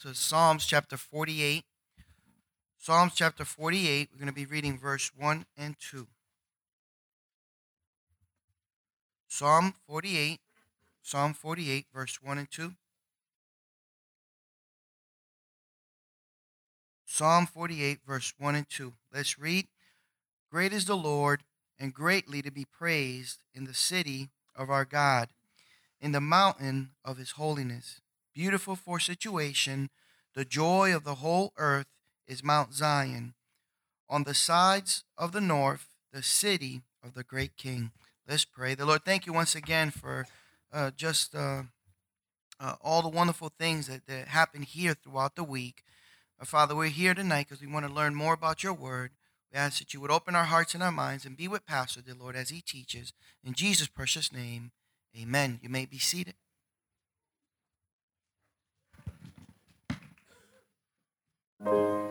to Psalms chapter 48. Psalms chapter 48, we're going to be reading verse 1 and 2. Psalm 48, Psalm 48, verse 1 and 2. Psalm 48, verse 1 and 2. Let's read. Great is the Lord, and greatly to be praised in the city of our God, in the mountain of his holiness. Beautiful for situation, the joy of the whole earth is Mount Zion. On the sides of the north, the city of the great King. Let's pray. The Lord, thank you once again for uh, just uh, uh, all the wonderful things that, that happen here throughout the week. Uh, Father, we're here tonight because we want to learn more about your word. We ask that you would open our hearts and our minds and be with Pastor, dear Lord, as he teaches. In Jesus' precious name, amen. You may be seated. Have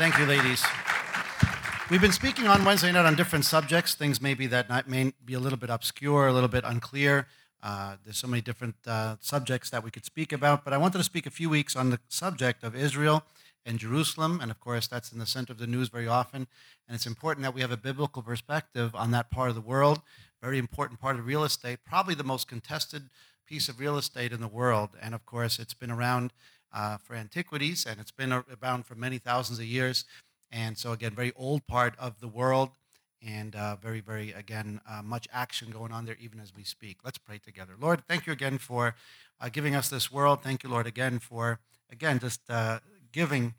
Thank you, ladies. We've been speaking on Wednesday night on different subjects, things maybe that may be a little bit obscure, a little bit unclear. Uh, there's so many different uh, subjects that we could speak about, but I wanted to speak a few weeks on the subject of Israel and Jerusalem, and of course, that's in the center of the news very often. And it's important that we have a biblical perspective on that part of the world, very important part of real estate, probably the most contested piece of real estate in the world. And of course, it's been around uh, for antiquities, and it's been around for many thousands of years. And so, again, very old part of the world, and uh, very, very, again, uh, much action going on there even as we speak. Let's pray together. Lord, thank you again for uh, giving us this world. Thank you, Lord, again for, again, just uh, giving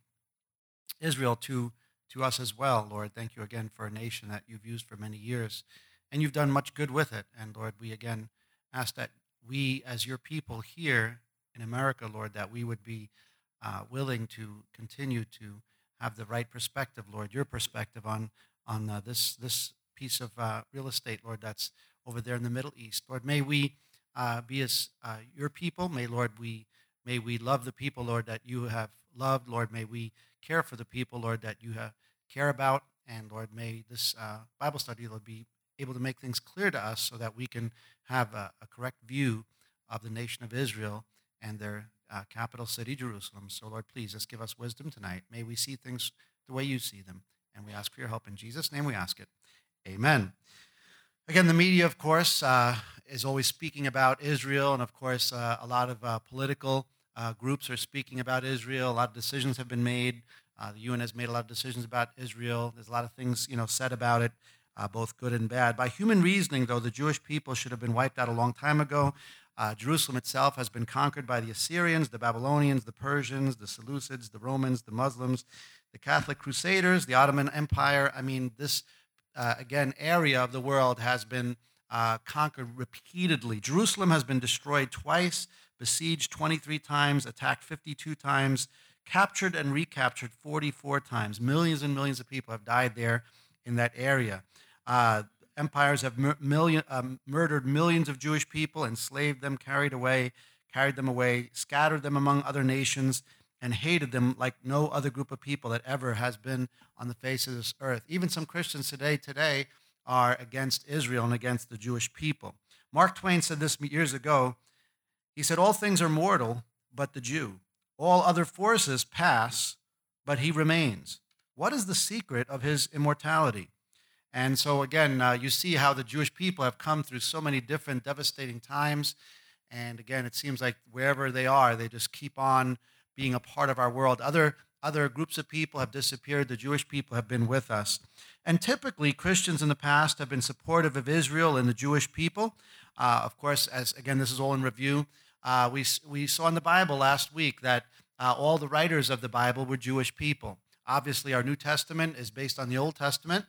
Israel to, to us as well, Lord. Thank you again for a nation that you've used for many years, and you've done much good with it. And Lord, we again ask that we, as your people here in America, Lord, that we would be uh, willing to continue to have the right perspective, Lord, your perspective on on uh, this this piece of uh, real estate, Lord, that's over there in the Middle East. Lord, may we uh, be as uh, your people. May Lord we may we love the people, Lord, that you have loved. Lord, may we care for the people, Lord, that you have care about. And Lord, may this uh, Bible study, Lord, be able to make things clear to us so that we can have a, a correct view of the nation of Israel and their uh, capital city, Jerusalem. So, Lord, please just give us wisdom tonight. May we see things the way you see them. And we ask for your help in Jesus' name. We ask it. Amen. Again, the media, of course, uh, is always speaking about Israel, and of course, uh, a lot of uh, political uh, groups are speaking about Israel. A lot of decisions have been made. Uh, the UN has made a lot of decisions about Israel. There's a lot of things, you know, said about it, uh, both good and bad. By human reasoning, though, the Jewish people should have been wiped out a long time ago. Uh, Jerusalem itself has been conquered by the Assyrians, the Babylonians, the Persians, the Seleucids, the Romans, the Muslims, the Catholic Crusaders, the Ottoman Empire. I mean, this, uh, again, area of the world has been uh, conquered repeatedly. Jerusalem has been destroyed twice, besieged 23 times, attacked 52 times, captured and recaptured 44 times. Millions and millions of people have died there in that area. Uh, empires have mur- million, um, murdered millions of Jewish people, enslaved them, carried away, carried them away, scattered them among other nations, and hated them like no other group of people that ever has been on the face of this earth. Even some Christians today, today, are against Israel and against the Jewish people. Mark Twain said this years ago. He said, All things are mortal, but the Jew. All other forces pass, but he remains. What is the secret of his immortality? And so, again, uh, you see how the Jewish people have come through so many different devastating times. And again, it seems like wherever they are, they just keep on being a part of our world. Other, other groups of people have disappeared. The Jewish people have been with us. And typically, Christians in the past have been supportive of Israel and the Jewish people. Uh, of course, as again, this is all in review. Uh, we, we saw in the Bible last week that uh, all the writers of the Bible were Jewish people. Obviously, our New Testament is based on the Old Testament.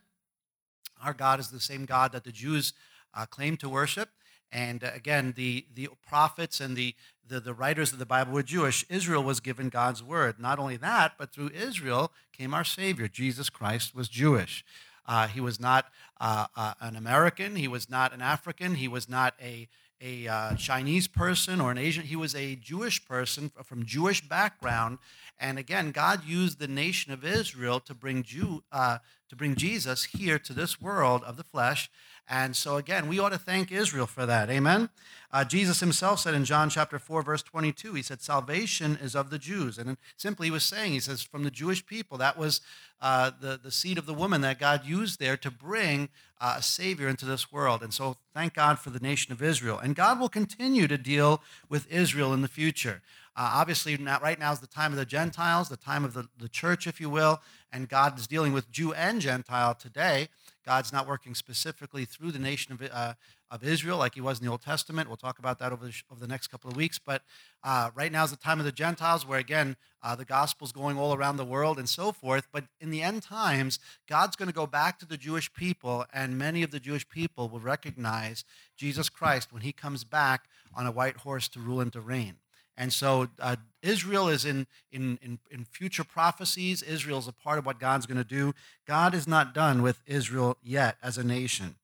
Our God is the same God that the Jews uh, claim to worship. And uh, again, the, the prophets and the, the, the writers of the Bible were Jewish. Israel was given God's word. Not only that, but through Israel came our Savior. Jesus Christ was Jewish. Uh, he was not uh, uh, an American. He was not an African. He was not a, a uh, Chinese person or an Asian. He was a Jewish person from Jewish background. And again, God used the nation of Israel to bring Jew, uh, to bring Jesus here to this world of the flesh. And so again, we ought to thank Israel for that. Amen. Uh, Jesus himself said in John chapter 4, verse 22, he said, Salvation is of the Jews. And simply he was saying, he says, from the Jewish people, that was uh, the, the seed of the woman that God used there to bring uh, a Savior into this world. And so thank God for the nation of Israel. And God will continue to deal with Israel in the future. Uh, obviously, not, right now is the time of the Gentiles, the time of the, the church, if you will, and God is dealing with Jew and Gentile today. God's not working specifically through the nation of, uh, of Israel like he was in the Old Testament. We'll talk about that over the, over the next couple of weeks. But uh, right now is the time of the Gentiles where, again, uh, the gospel's going all around the world and so forth. But in the end times, God's going to go back to the Jewish people, and many of the Jewish people will recognize Jesus Christ when he comes back on a white horse to rule and to reign. And so uh, Israel is in, in, in, in future prophecies. Israel is a part of what God's going to do. God is not done with Israel yet as a nation.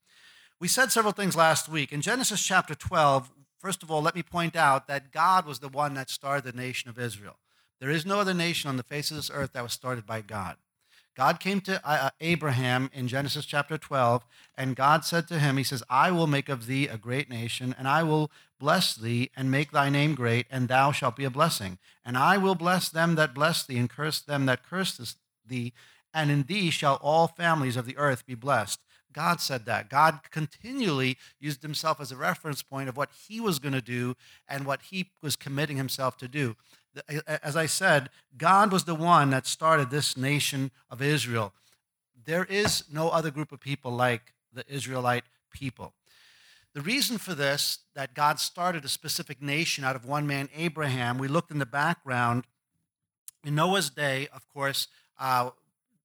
We said several things last week. In Genesis chapter 12, first of all, let me point out that God was the one that started the nation of Israel. There is no other nation on the face of this earth that was started by God. God came to uh, Abraham in Genesis chapter 12, and God said to him, He says, I will make of thee a great nation, and I will bless thee, and make thy name great, and thou shalt be a blessing. And I will bless them that bless thee, and curse them that curse thee, and in thee shall all families of the earth be blessed. God said that. God continually used himself as a reference point of what he was going to do and what he was committing himself to do as I said, God was the one that started this nation of Israel. There is no other group of people like the Israelite people. The reason for this, that God started a specific nation out of one man, Abraham, we looked in the background. In Noah's day, of course, uh,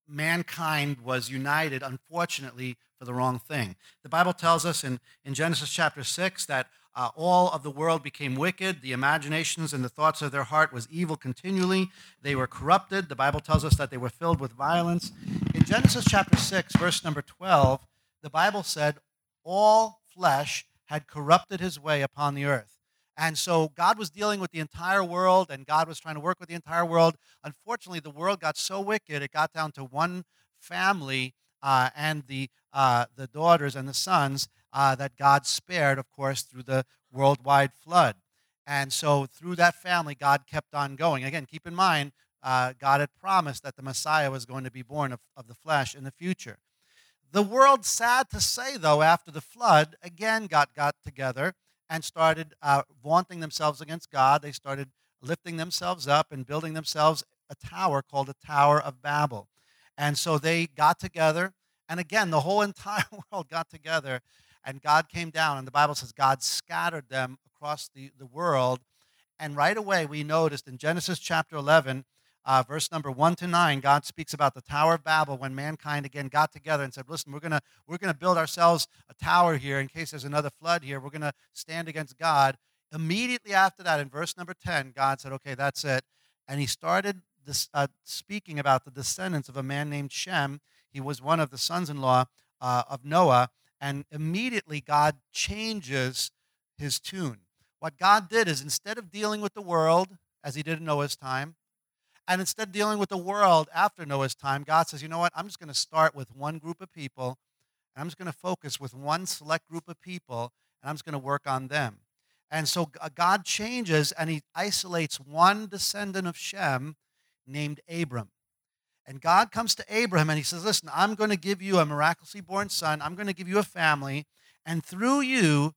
mankind was united, unfortunately, for the wrong thing. The Bible tells us in, in Genesis chapter 6 that uh, all of the world became wicked. The imaginations and the thoughts of their heart was evil continually. They were corrupted. The Bible tells us that they were filled with violence. In Genesis chapter 6, verse number 12, the Bible said, All flesh had corrupted his way upon the earth. And so God was dealing with the entire world, and God was trying to work with the entire world. Unfortunately, the world got so wicked, it got down to one family uh, and the, uh, the daughters and the sons uh, that God spared, of course, through the worldwide flood. And so through that family, God kept on going. Again, keep in mind, uh, God had promised that the Messiah was going to be born of, of the flesh in the future. The world, sad to say, though, after the flood, again got, got together and started uh, vaunting themselves against God. They started lifting themselves up and building themselves a tower called the Tower of Babel. And so they got together. And again, the whole entire world got together, and God came down. And the Bible says God scattered them across the, the world. And right away, we noticed in Genesis chapter 11, uh, verse number 1 to 9, God speaks about the Tower of Babel when mankind again got together and said, Listen, we're going to we're gonna build ourselves a tower here in case there's another flood here. We're going to stand against God. Immediately after that, in verse number 10, God said, Okay, that's it. And he started this, uh, speaking about the descendants of a man named Shem. He was one of the sons in law uh, of Noah. And immediately, God changes his tune. What God did is instead of dealing with the world as he did in Noah's time, and instead of dealing with the world after Noah's time, God says, you know what? I'm just going to start with one group of people, and I'm just going to focus with one select group of people, and I'm just going to work on them. And so uh, God changes and he isolates one descendant of Shem named Abram. And God comes to Abraham and he says, Listen, I'm going to give you a miraculously born son. I'm going to give you a family. And through you,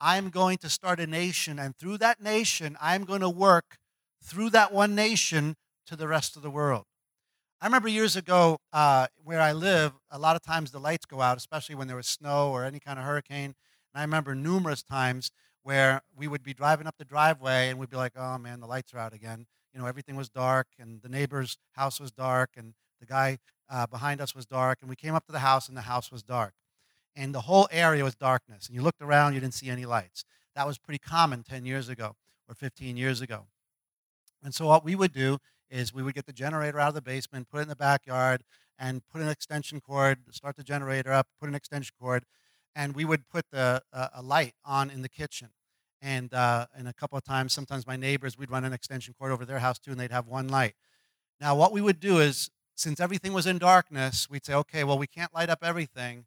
I'm going to start a nation. And through that nation, I'm going to work through that one nation to the rest of the world. I remember years ago uh, where I live, a lot of times the lights go out, especially when there was snow or any kind of hurricane. And I remember numerous times where we would be driving up the driveway and we'd be like, oh man, the lights are out again. You know, everything was dark and the neighbor's house was dark and the guy uh, behind us was dark. And we came up to the house and the house was dark. And the whole area was darkness. And you looked around, you didn't see any lights. That was pretty common 10 years ago or 15 years ago. And so what we would do is we would get the generator out of the basement, put it in the backyard, and put an extension cord, start the generator up, put an extension cord, and we would put the, uh, a light on in the kitchen. And, uh, and a couple of times, sometimes my neighbors, we'd run an extension cord over their house too, and they'd have one light. Now, what we would do is, since everything was in darkness, we'd say, okay, well, we can't light up everything,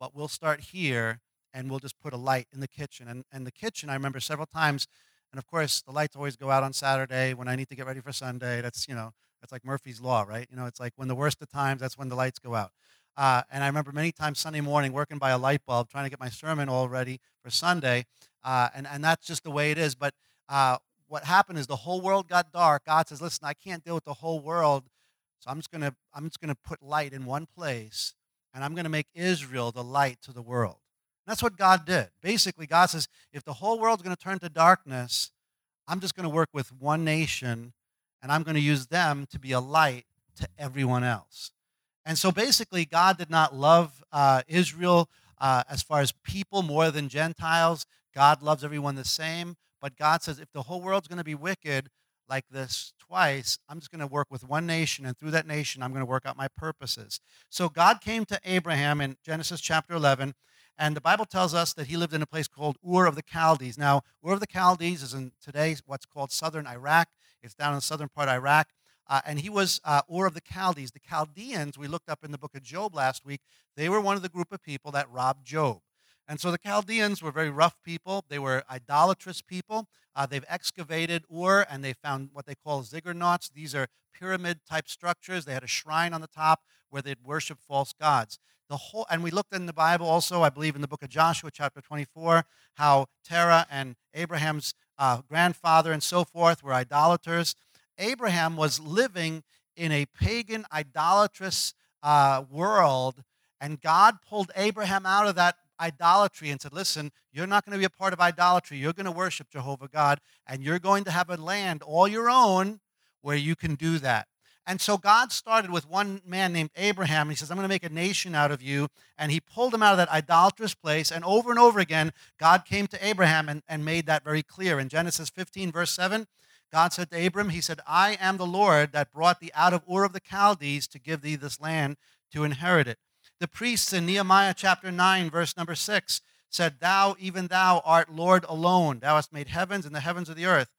but we'll start here and we'll just put a light in the kitchen. And, and the kitchen, I remember several times, and of course, the lights always go out on Saturday when I need to get ready for Sunday. That's, you know, that's like Murphy's Law, right? You know, it's like when the worst of times, that's when the lights go out. Uh, and I remember many times Sunday morning working by a light bulb, trying to get my sermon all ready for Sunday. Uh, and, and that's just the way it is. But uh, what happened is the whole world got dark. God says, listen, I can't deal with the whole world. So I'm just going to I'm just going to put light in one place, and I'm going to make Israel the light to the world. That's what God did. Basically, God says, if the whole world's going to turn to darkness, I'm just going to work with one nation, and I'm going to use them to be a light to everyone else. And so basically, God did not love uh, Israel uh, as far as people more than Gentiles. God loves everyone the same. But God says, if the whole world's going to be wicked like this twice, I'm just going to work with one nation, and through that nation, I'm going to work out my purposes. So God came to Abraham in Genesis chapter 11, and the Bible tells us that he lived in a place called Ur of the Chaldees. Now, Ur of the Chaldees is in today what's called southern Iraq. It's down in the southern part of Iraq. Uh, and he was uh, Ur of the Chaldees. The Chaldeans, we looked up in the book of Job last week, they were one of the group of people that robbed Job. And so the Chaldeans were very rough people. They were idolatrous people. Uh, they've excavated Ur and they found what they call ziggurats. These are pyramid type structures. They had a shrine on the top where they'd worship false gods. The whole, and we looked in the Bible also, I believe in the book of Joshua, chapter 24, how Terah and Abraham's uh, grandfather and so forth were idolaters. Abraham was living in a pagan, idolatrous uh, world, and God pulled Abraham out of that idolatry and said, Listen, you're not going to be a part of idolatry. You're going to worship Jehovah God, and you're going to have a land all your own where you can do that. And so God started with one man named Abraham, and he says, I'm going to make a nation out of you. And he pulled him out of that idolatrous place. And over and over again, God came to Abraham and, and made that very clear. In Genesis 15, verse 7, God said to Abram, He said, I am the Lord that brought thee out of Ur of the Chaldees to give thee this land to inherit it. The priests in Nehemiah chapter 9, verse number 6, said, Thou, even thou, art Lord alone. Thou hast made heavens and the heavens of the earth.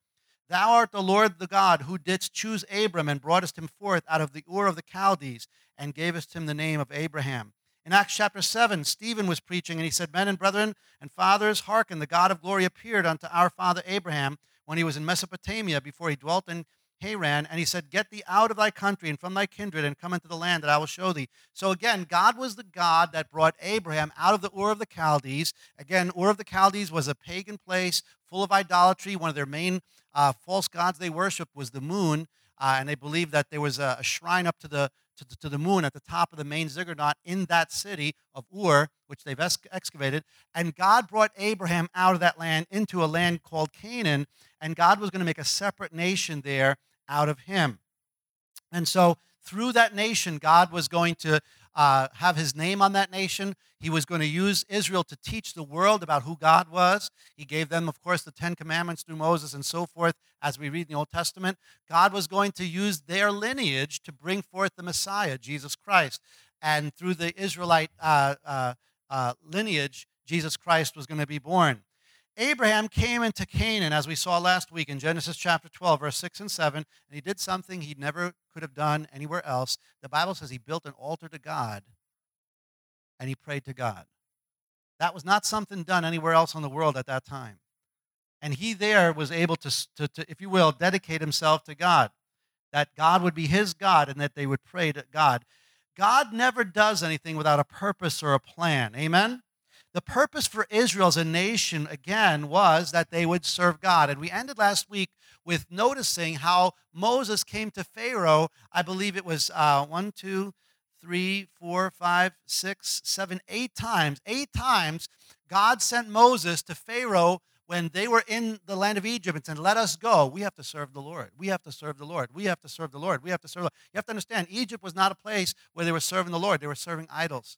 Thou art the Lord the God who didst choose Abram and broughtest him forth out of the Ur of the Chaldees and gavest him the name of Abraham. In Acts chapter 7, Stephen was preaching and he said, Men and brethren and fathers, hearken, the God of glory appeared unto our father Abraham when he was in Mesopotamia before he dwelt in Haran, and he said, Get thee out of thy country and from thy kindred and come into the land that I will show thee. So again, God was the God that brought Abraham out of the Ur of the Chaldees. Again, Ur of the Chaldees was a pagan place full of idolatry. One of their main uh, false gods they worshiped was the moon, uh, and they believed that there was a, a shrine up to the to, the moon at the top of the main ziggurat in that city of Ur, which they've ex- excavated. And God brought Abraham out of that land into a land called Canaan, and God was going to make a separate nation there out of him. And so, through that nation, God was going to uh, have his name on that nation. He was going to use Israel to teach the world about who God was. He gave them, of course, the Ten Commandments through Moses and so forth, as we read in the Old Testament. God was going to use their lineage to bring forth the Messiah, Jesus Christ. And through the Israelite uh, uh, uh lineage, Jesus Christ was going to be born. Abraham came into Canaan, as we saw last week in Genesis chapter 12, verse 6 and 7, and he did something he never could have done anywhere else. The Bible says he built an altar to God and he prayed to God. That was not something done anywhere else in the world at that time. And he there was able to, to, to if you will, dedicate himself to God, that God would be his God and that they would pray to God. God never does anything without a purpose or a plan. Amen? The purpose for Israel as a nation, again, was that they would serve God. And we ended last week with noticing how Moses came to Pharaoh. I believe it was uh, one, two, three, four, five, six, seven, eight times. Eight times God sent Moses to Pharaoh when they were in the land of Egypt and said, Let us go. We have to serve the Lord. We have to serve the Lord. We have to serve the Lord. We have to serve the Lord. You have to understand, Egypt was not a place where they were serving the Lord, they were serving idols.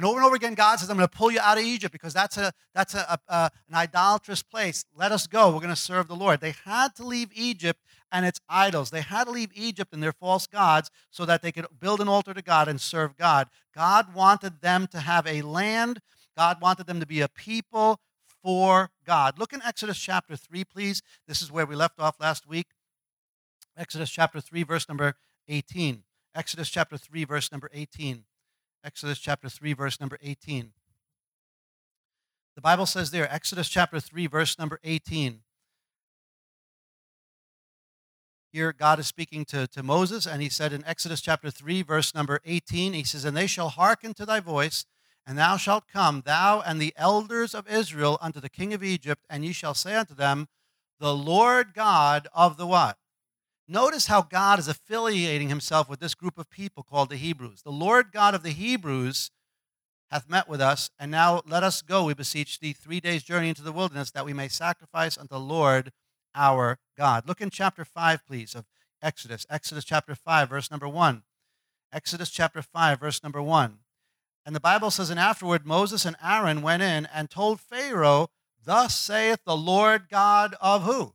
And over and over again, God says, I'm going to pull you out of Egypt because that's, a, that's a, a, a an idolatrous place. Let us go. We're going to serve the Lord. They had to leave Egypt and its idols. They had to leave Egypt and their false gods so that they could build an altar to God and serve God. God wanted them to have a land, God wanted them to be a people for God. Look in Exodus chapter 3, please. This is where we left off last week. Exodus chapter 3, verse number 18. Exodus chapter 3, verse number 18. Exodus chapter 3, verse number 18. The Bible says there, Exodus chapter 3, verse number 18. Here, God is speaking to, to Moses, and he said in Exodus chapter 3, verse number 18, he says, And they shall hearken to thy voice, and thou shalt come, thou and the elders of Israel, unto the king of Egypt, and ye shall say unto them, The Lord God of the what? Notice how God is affiliating himself with this group of people called the Hebrews. The Lord God of the Hebrews hath met with us, and now let us go, we beseech thee, three days' journey into the wilderness, that we may sacrifice unto the Lord our God. Look in chapter 5, please, of Exodus. Exodus chapter 5, verse number 1. Exodus chapter 5, verse number 1. And the Bible says, And afterward Moses and Aaron went in and told Pharaoh, Thus saith the Lord God of who?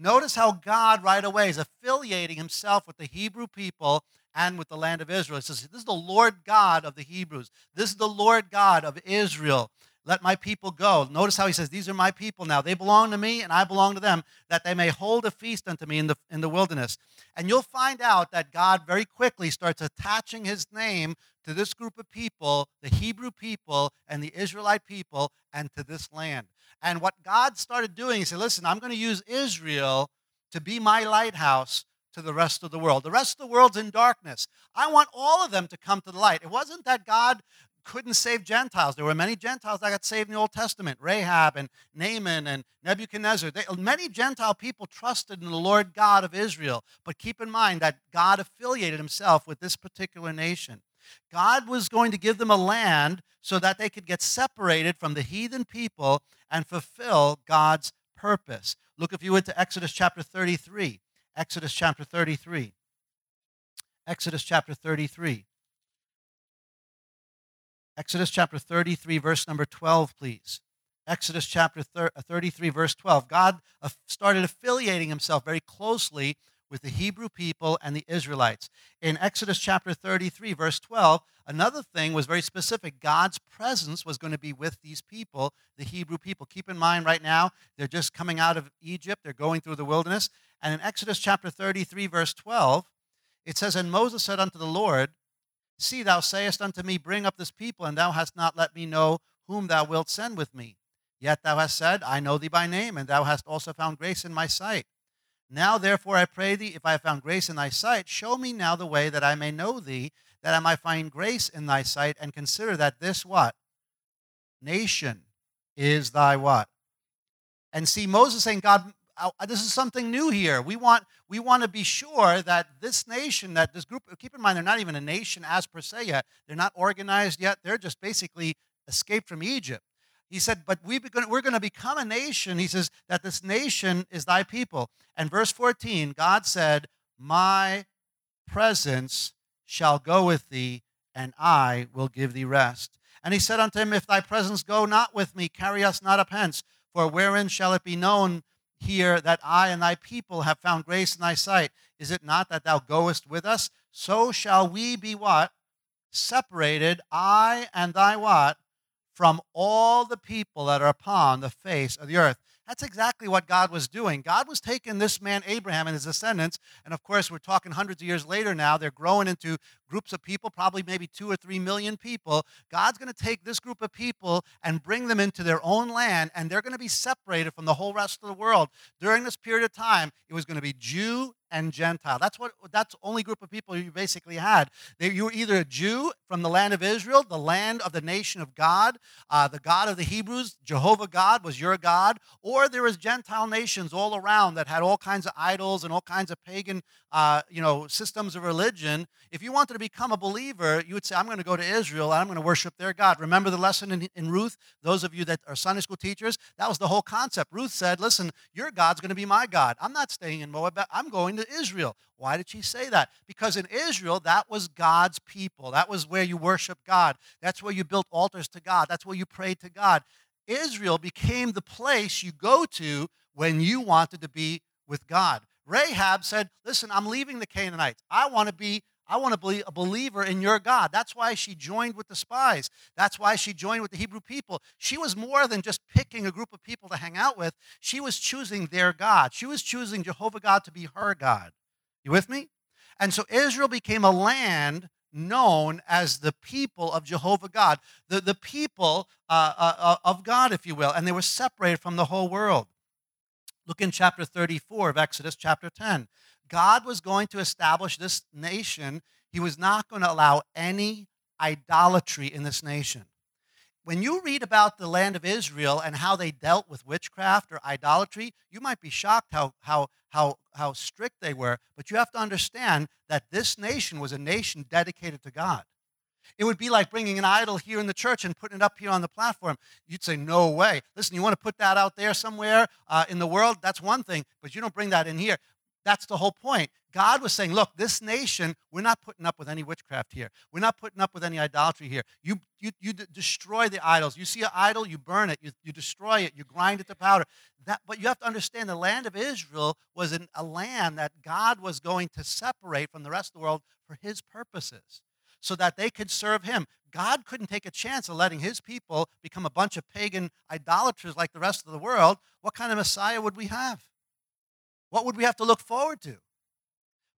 Notice how God right away is affiliating himself with the Hebrew people and with the land of Israel. He says, This is the Lord God of the Hebrews. This is the Lord God of Israel. Let my people go. Notice how he says, These are my people now. They belong to me, and I belong to them, that they may hold a feast unto me in the, in the wilderness. And you'll find out that God very quickly starts attaching his name to this group of people, the Hebrew people and the Israelite people, and to this land. And what God started doing, he said, listen, I'm going to use Israel to be my lighthouse to the rest of the world. The rest of the world's in darkness. I want all of them to come to the light. It wasn't that God couldn't save Gentiles. There were many Gentiles that got saved in the Old Testament Rahab and Naaman and Nebuchadnezzar. They, many Gentile people trusted in the Lord God of Israel. But keep in mind that God affiliated himself with this particular nation. God was going to give them a land so that they could get separated from the heathen people and fulfill God's purpose. Look, if you went to Exodus chapter 33. Exodus chapter 33. Exodus chapter 33. Exodus chapter 33, verse number 12, please. Exodus chapter uh, 33, verse 12. God started affiliating himself very closely with the Hebrew people and the Israelites. In Exodus chapter 33, verse 12, another thing was very specific. God's presence was going to be with these people, the Hebrew people. Keep in mind, right now, they're just coming out of Egypt, they're going through the wilderness. And in Exodus chapter 33, verse 12, it says, And Moses said unto the Lord, See, thou sayest unto me, Bring up this people, and thou hast not let me know whom thou wilt send with me. Yet thou hast said, I know thee by name, and thou hast also found grace in my sight. Now, therefore, I pray thee, if I have found grace in thy sight, show me now the way that I may know thee, that I might find grace in thy sight, and consider that this what? Nation is thy what? And see, Moses saying, God, this is something new here. We want, we want to be sure that this nation, that this group, keep in mind, they're not even a nation as per se yet. They're not organized yet. They're just basically escaped from Egypt. He said, but we we're going to become a nation. He says that this nation is thy people. And verse 14, God said, My presence shall go with thee, and I will give thee rest. And he said unto him, If thy presence go not with me, carry us not up hence. For wherein shall it be known here that I and thy people have found grace in thy sight? Is it not that thou goest with us? So shall we be what? Separated, I and thy what? From all the people that are upon the face of the earth. That's exactly what God was doing. God was taking this man, Abraham, and his descendants, and of course, we're talking hundreds of years later now. They're growing into groups of people, probably maybe two or three million people. God's going to take this group of people and bring them into their own land, and they're going to be separated from the whole rest of the world. During this period of time, it was going to be Jew and Gentile. That's what that's only group of people you basically had. They, you were either a Jew from the land of Israel, the land of the nation of God, uh, the God of the Hebrews, Jehovah God was your God, or there was Gentile nations all around that had all kinds of idols and all kinds of pagan, uh, you know, systems of religion. If you wanted to become a believer, you would say, "I'm going to go to Israel and I'm going to worship their God." Remember the lesson in, in Ruth? Those of you that are Sunday school teachers, that was the whole concept. Ruth said, "Listen, your God's going to be my God. I'm not staying in Moab. I'm going to Israel." Why did she say that? Because in Israel, that was God's people. That was where you worship God. That's where you built altars to God. That's where you prayed to God. Israel became the place you go to when you wanted to be with God. Rahab said, Listen, I'm leaving the Canaanites. I want to be. I want to be a believer in your God. That's why she joined with the spies. That's why she joined with the Hebrew people. She was more than just picking a group of people to hang out with. She was choosing their God. She was choosing Jehovah God to be her God. You with me? And so Israel became a land known as the people of Jehovah God, the, the people uh, uh, uh, of God, if you will, and they were separated from the whole world. Look in chapter 34 of Exodus, chapter 10. God was going to establish this nation. He was not going to allow any idolatry in this nation. When you read about the land of Israel and how they dealt with witchcraft or idolatry, you might be shocked how, how, how, how strict they were. But you have to understand that this nation was a nation dedicated to God. It would be like bringing an idol here in the church and putting it up here on the platform. You'd say, No way. Listen, you want to put that out there somewhere uh, in the world? That's one thing, but you don't bring that in here. That's the whole point. God was saying, Look, this nation, we're not putting up with any witchcraft here. We're not putting up with any idolatry here. You, you, you d- destroy the idols. You see an idol, you burn it, you, you destroy it, you grind it to powder. That, but you have to understand the land of Israel was an, a land that God was going to separate from the rest of the world for his purposes so that they could serve him. God couldn't take a chance of letting his people become a bunch of pagan idolaters like the rest of the world. What kind of Messiah would we have? What would we have to look forward to?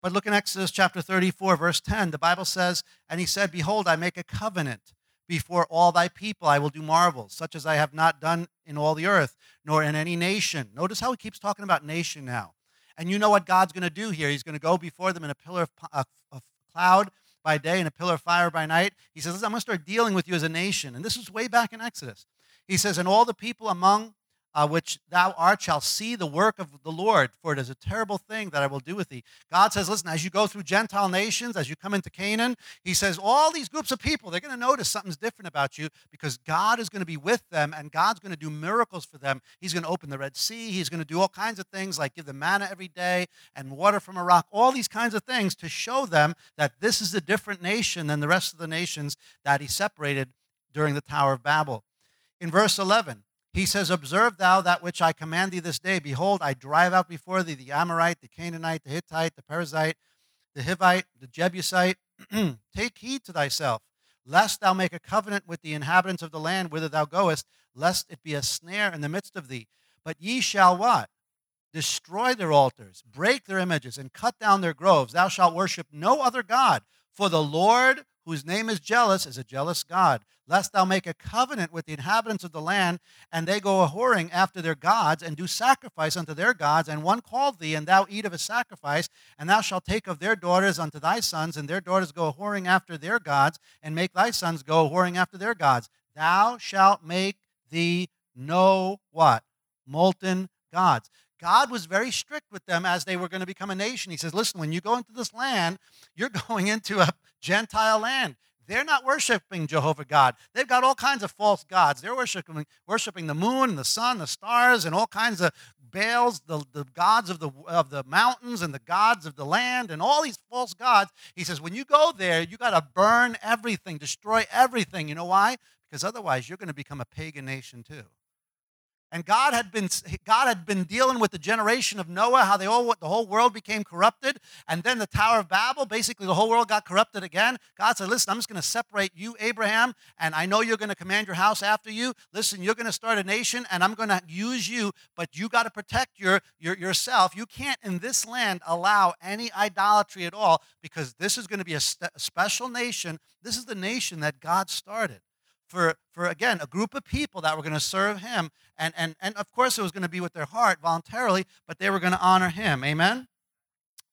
But look in Exodus chapter 34, verse 10. The Bible says, And he said, Behold, I make a covenant before all thy people. I will do marvels, such as I have not done in all the earth, nor in any nation. Notice how he keeps talking about nation now. And you know what God's going to do here. He's going to go before them in a pillar of, of, of cloud by day and a pillar of fire by night. He says, I'm going to start dealing with you as a nation. And this is way back in Exodus. He says, And all the people among uh, which thou art shall see the work of the Lord, for it is a terrible thing that I will do with thee. God says, listen, as you go through Gentile nations, as you come into Canaan, he says, all these groups of people, they're going to notice something's different about you because God is going to be with them and God's going to do miracles for them. He's going to open the Red Sea. He's going to do all kinds of things like give them manna every day and water from a rock, all these kinds of things to show them that this is a different nation than the rest of the nations that he separated during the Tower of Babel. In verse 11, he says, Observe thou that which I command thee this day. Behold, I drive out before thee the Amorite, the Canaanite, the Hittite, the Perizzite, the Hivite, the Jebusite. Take heed to thyself, lest thou make a covenant with the inhabitants of the land whither thou goest, lest it be a snare in the midst of thee. But ye shall what? Destroy their altars, break their images, and cut down their groves. Thou shalt worship no other God, for the Lord whose name is jealous, is a jealous God, lest thou make a covenant with the inhabitants of the land, and they go a whoring after their gods, and do sacrifice unto their gods, and one call thee, and thou eat of his sacrifice, and thou shalt take of their daughters unto thy sons, and their daughters go a whoring after their gods, and make thy sons go a whoring after their gods. Thou shalt make thee no what? Molten gods. God was very strict with them as they were going to become a nation. He says, listen, when you go into this land, you're going into a Gentile land. They're not worshiping Jehovah God. They've got all kinds of false gods. They're worshiping, worshiping the moon and the sun, the stars, and all kinds of Baals, the, the gods of the, of the mountains and the gods of the land, and all these false gods. He says, when you go there, you got to burn everything, destroy everything. You know why? Because otherwise, you're going to become a pagan nation too. And God had been God had been dealing with the generation of Noah, how they all the whole world became corrupted, and then the Tower of Babel, basically the whole world got corrupted again. God said, "Listen, I'm just going to separate you, Abraham, and I know you're going to command your house after you. Listen, you're going to start a nation, and I'm going to use you, but you got to protect your, your yourself. You can't in this land allow any idolatry at all, because this is going to be a, st- a special nation. This is the nation that God started." For, for again, a group of people that were going to serve him. And, and, and of course, it was going to be with their heart voluntarily, but they were going to honor him. Amen?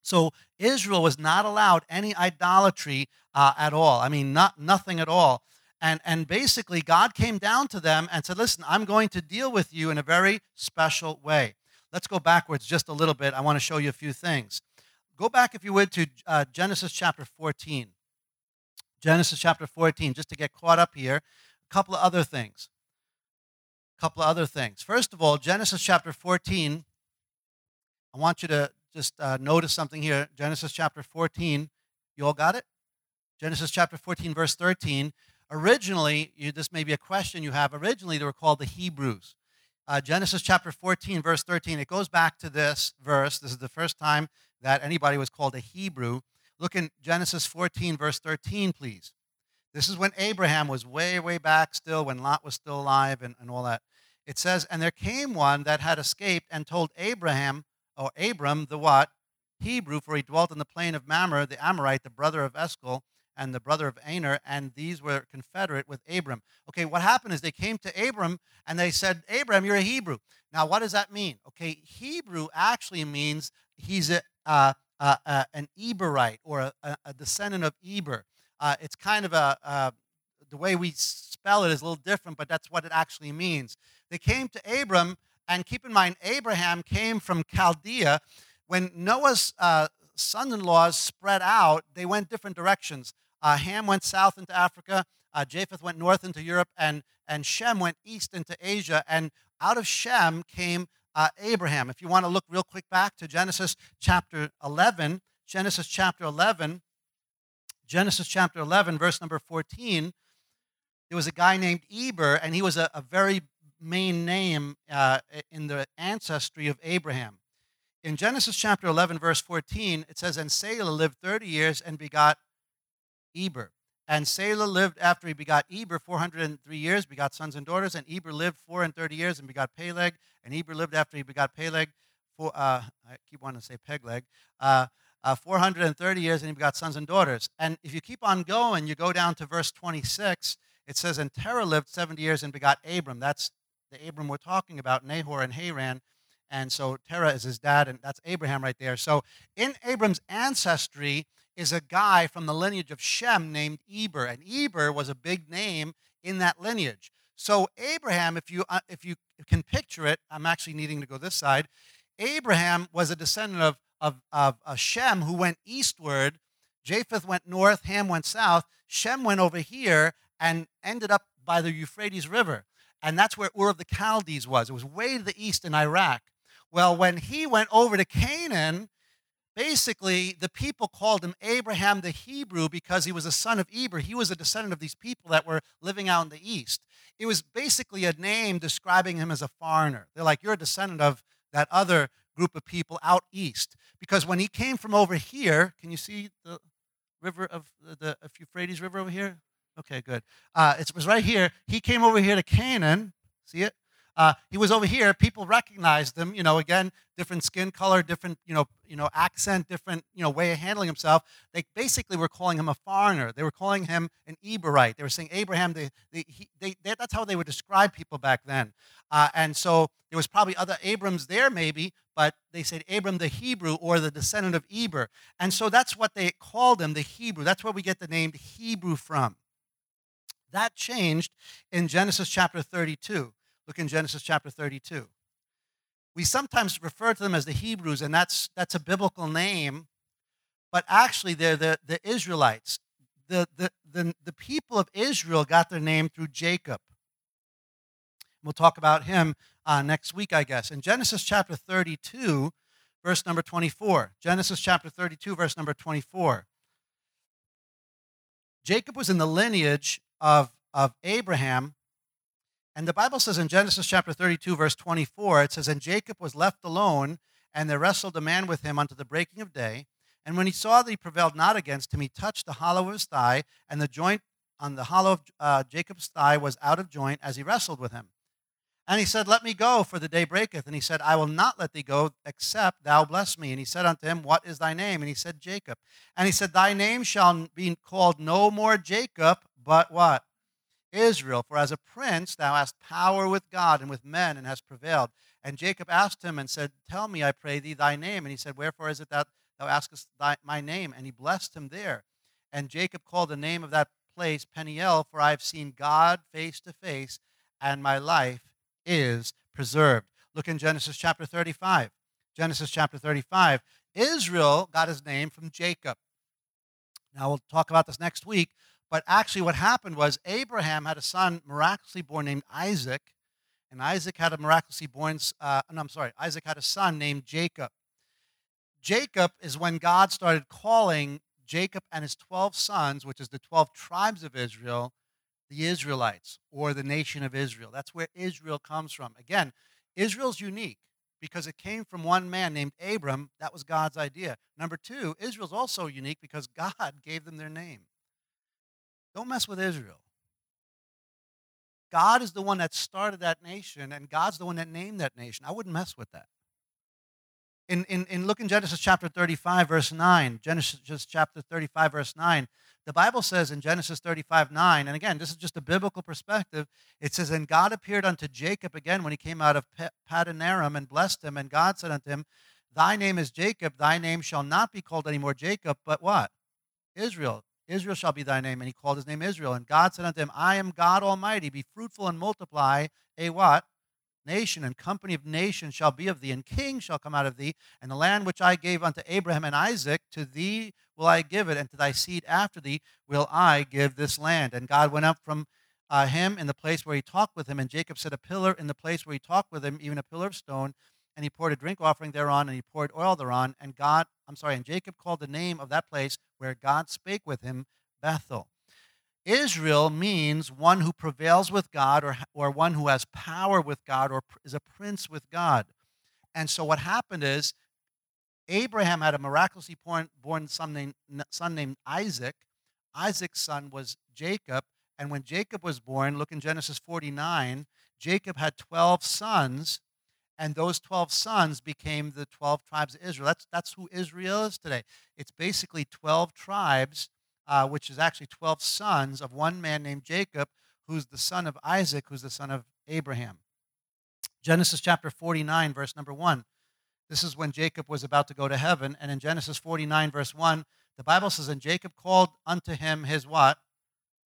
So Israel was not allowed any idolatry uh, at all. I mean, not, nothing at all. And, and basically, God came down to them and said, Listen, I'm going to deal with you in a very special way. Let's go backwards just a little bit. I want to show you a few things. Go back, if you would, to uh, Genesis chapter 14. Genesis chapter 14, just to get caught up here a couple of other things. A couple of other things. First of all, Genesis chapter 14. I want you to just uh, notice something here. Genesis chapter 14. You all got it? Genesis chapter 14, verse 13. Originally, you, this may be a question you have. Originally, they were called the Hebrews. Uh, Genesis chapter 14, verse 13. It goes back to this verse. This is the first time that anybody was called a Hebrew. Look in Genesis 14, verse 13, please. This is when Abraham was way, way back still, when Lot was still alive and, and all that. It says, And there came one that had escaped and told Abraham, or Abram, the what? Hebrew, for he dwelt in the plain of Mamre, the Amorite, the brother of Eshcol, and the brother of Aner, and these were confederate with Abram. Okay, what happened is they came to Abram and they said, Abram, you're a Hebrew. Now, what does that mean? Okay, Hebrew actually means he's a, uh, uh, uh, an Eberite or a, a descendant of Eber. Uh, it's kind of a, the way we spell it is a little different, but that's what it actually means. They came to Abram, and keep in mind, Abraham came from Chaldea. When Noah's uh, sons in laws spread out, they went different directions. Uh, Ham went south into Africa, uh, Japheth went north into Europe, and, and Shem went east into Asia. And out of Shem came uh, Abraham. If you want to look real quick back to Genesis chapter 11, Genesis chapter 11, Genesis chapter 11, verse number 14, there was a guy named Eber, and he was a, a very main name uh, in the ancestry of Abraham. In Genesis chapter 11, verse 14, it says, And Salah lived 30 years and begot Eber. And Salah lived after he begot Eber 403 years, begot sons and daughters. And Eber lived four and thirty years and begot Peleg. And Eber lived after he begot Peleg, for, uh, I keep wanting to say Pegleg, uh, uh, 430 years, and he got sons and daughters. And if you keep on going, you go down to verse 26, it says, And Terah lived 70 years and begot Abram. That's the Abram we're talking about, Nahor and Haran. And so Terah is his dad, and that's Abraham right there. So in Abram's ancestry is a guy from the lineage of Shem named Eber, and Eber was a big name in that lineage. So Abraham, if you uh, if you can picture it, I'm actually needing to go this side. Abraham was a descendant of of, of, of Shem who went eastward. Japheth went north, Ham went south. Shem went over here and ended up by the Euphrates River. And that's where Ur of the Chaldees was. It was way to the east in Iraq. Well, when he went over to Canaan, basically the people called him Abraham the Hebrew because he was a son of Eber. He was a descendant of these people that were living out in the east. It was basically a name describing him as a foreigner. They're like, you're a descendant of that other group of people out east. Because when he came from over here, can you see the river of the, the Euphrates River over here? Okay, good. Uh, it was right here. He came over here to Canaan. See it? Uh, he was over here. People recognized him. You know, again, different skin color, different you know, you know, accent, different you know, way of handling himself. They basically were calling him a foreigner. They were calling him an Eberite. They were saying Abraham. They, they, he, they, they that's how they would describe people back then. Uh, and so there was probably other Abrams there, maybe, but they said Abram the Hebrew or the descendant of Eber. And so that's what they called him, the Hebrew. That's where we get the name Hebrew from. That changed in Genesis chapter 32. Look in Genesis chapter 32. We sometimes refer to them as the Hebrews, and that's, that's a biblical name, but actually they're the, the Israelites. The, the, the, the people of Israel got their name through Jacob. We'll talk about him uh, next week, I guess. In Genesis chapter 32, verse number 24. Genesis chapter 32, verse number 24. Jacob was in the lineage of, of Abraham. And the Bible says in Genesis chapter 32, verse 24, it says, And Jacob was left alone, and there wrestled a man with him unto the breaking of day. And when he saw that he prevailed not against him, he touched the hollow of his thigh, and the joint on the hollow of uh, Jacob's thigh was out of joint as he wrestled with him. And he said, Let me go, for the day breaketh. And he said, I will not let thee go, except thou bless me. And he said unto him, What is thy name? And he said, Jacob. And he said, Thy name shall be called no more Jacob, but what? Israel. For as a prince thou hast power with God and with men, and hast prevailed. And Jacob asked him and said, Tell me, I pray thee, thy name. And he said, Wherefore is it that thou askest thy, my name? And he blessed him there. And Jacob called the name of that place Peniel, for I have seen God face to face, and my life is preserved. Look in Genesis chapter 35. Genesis chapter 35. Israel got his name from Jacob. Now, we'll talk about this next week, but actually, what happened was Abraham had a son miraculously born named Isaac, and Isaac had a miraculously born, uh, no, I'm sorry, Isaac had a son named Jacob. Jacob is when God started calling Jacob and his 12 sons, which is the 12 tribes of Israel, the Israelites or the nation of Israel. That's where Israel comes from. Again, Israel's unique because it came from one man named Abram. That was God's idea. Number two, Israel's also unique because God gave them their name. Don't mess with Israel. God is the one that started that nation, and God's the one that named that nation. I wouldn't mess with that. In, in, in look in Genesis chapter 35, verse 9. Genesis chapter 35, verse 9. The Bible says in Genesis 35 9, and again, this is just a biblical perspective. It says, And God appeared unto Jacob again when he came out of Paddan Aram and blessed him. And God said unto him, Thy name is Jacob, thy name shall not be called anymore Jacob, but what? Israel. Israel shall be thy name. And he called his name Israel. And God said unto him, I am God Almighty. Be fruitful and multiply. A what? nation, and company of nations shall be of thee, and kings shall come out of thee. And the land which I gave unto Abraham and Isaac, to thee will I give it, and to thy seed after thee will I give this land. And God went up from uh, him in the place where he talked with him, and Jacob set a pillar in the place where he talked with him, even a pillar of stone. And he poured a drink offering thereon, and he poured oil thereon. And God, I'm sorry, and Jacob called the name of that place where God spake with him Bethel. Israel means one who prevails with God or, or one who has power with God or is a prince with God. And so what happened is Abraham had a miraculously born, born son, named, son named Isaac. Isaac's son was Jacob. And when Jacob was born, look in Genesis 49, Jacob had 12 sons, and those 12 sons became the 12 tribes of Israel. That's, that's who Israel is today. It's basically 12 tribes uh, which is actually 12 sons of one man named Jacob, who's the son of Isaac, who's the son of Abraham. Genesis chapter 49, verse number 1. This is when Jacob was about to go to heaven. And in Genesis 49, verse 1, the Bible says, And Jacob called unto him his what?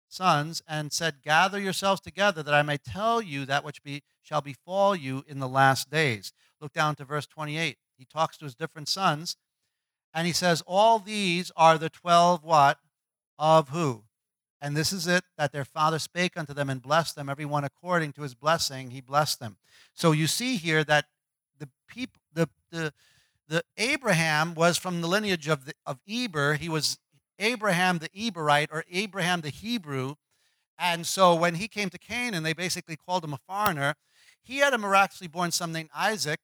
Sons, and said, Gather yourselves together, that I may tell you that which be, shall befall you in the last days. Look down to verse 28. He talks to his different sons, and he says, All these are the 12 what? of who? And this is it that their father spake unto them and blessed them, everyone according to his blessing, he blessed them. So you see here that the people, the, the, the Abraham was from the lineage of, the, of Eber. He was Abraham the Eberite or Abraham the Hebrew. And so when he came to Canaan, they basically called him a foreigner. He had a miraculously born son named Isaac,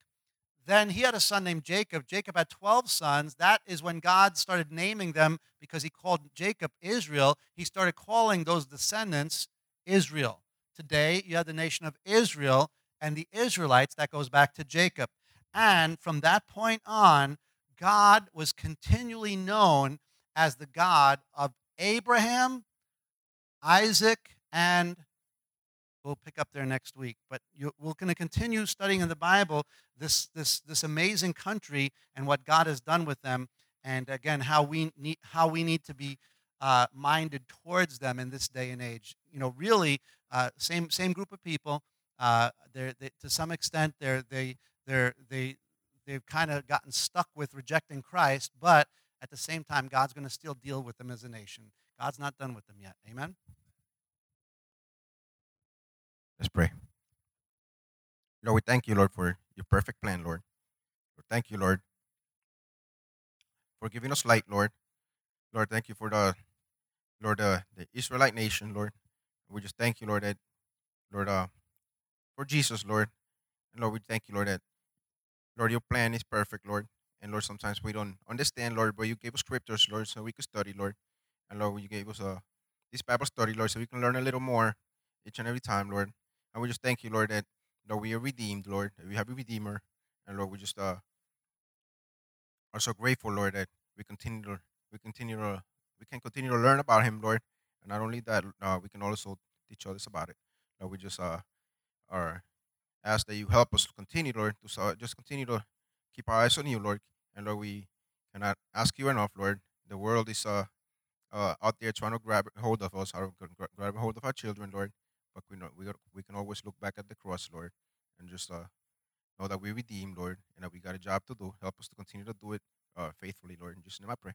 then he had a son named Jacob. Jacob had 12 sons. That is when God started naming them because he called Jacob Israel. He started calling those descendants Israel. Today, you have the nation of Israel, and the Israelites, that goes back to Jacob. And from that point on, God was continually known as the God of Abraham, Isaac, and we'll pick up there next week. But we're going to continue studying in the Bible this, this, this amazing country and what God has done with them, and again, how we need, how we need to be uh, minded towards them in this day and age. You know, really, uh, same, same group of people. Uh, they're, they, to some extent, they're, they, they're, they, they've kind of gotten stuck with rejecting Christ, but at the same time, God's going to still deal with them as a nation. God's not done with them yet. Amen? Let's pray. Lord, we thank you, Lord, for your perfect plan, Lord. Lord, thank you, Lord, for giving us light, Lord. Lord, thank you for the Lord, uh, the Israelite nation, Lord. We just thank you, Lord, that Lord, uh, for Jesus, Lord. And Lord, we thank you, Lord, that Lord, your plan is perfect, Lord. And Lord, sometimes we don't understand, Lord, but you gave us scriptures, Lord, so we could study, Lord. And Lord, you gave us uh, this Bible study, Lord, so we can learn a little more each and every time, Lord. And we just thank you, Lord, that Lord, we are redeemed, Lord. That we have a redeemer. And Lord, we just uh are so grateful, Lord, that we continue to we continue to we can continue to learn about him, Lord. And not only that, uh, we can also teach others about it. Lord, we just uh are ask that you help us continue, Lord, to so just continue to keep our eyes on you, Lord. And Lord, we cannot ask you enough, Lord. The world is uh, uh out there trying to grab hold of us, grab hold of our children, Lord. But we know we we can always look back at the cross, Lord, and just uh know that we redeemed, Lord, and that we got a job to do. Help us to continue to do it uh, faithfully, Lord. In Jesus' name I pray.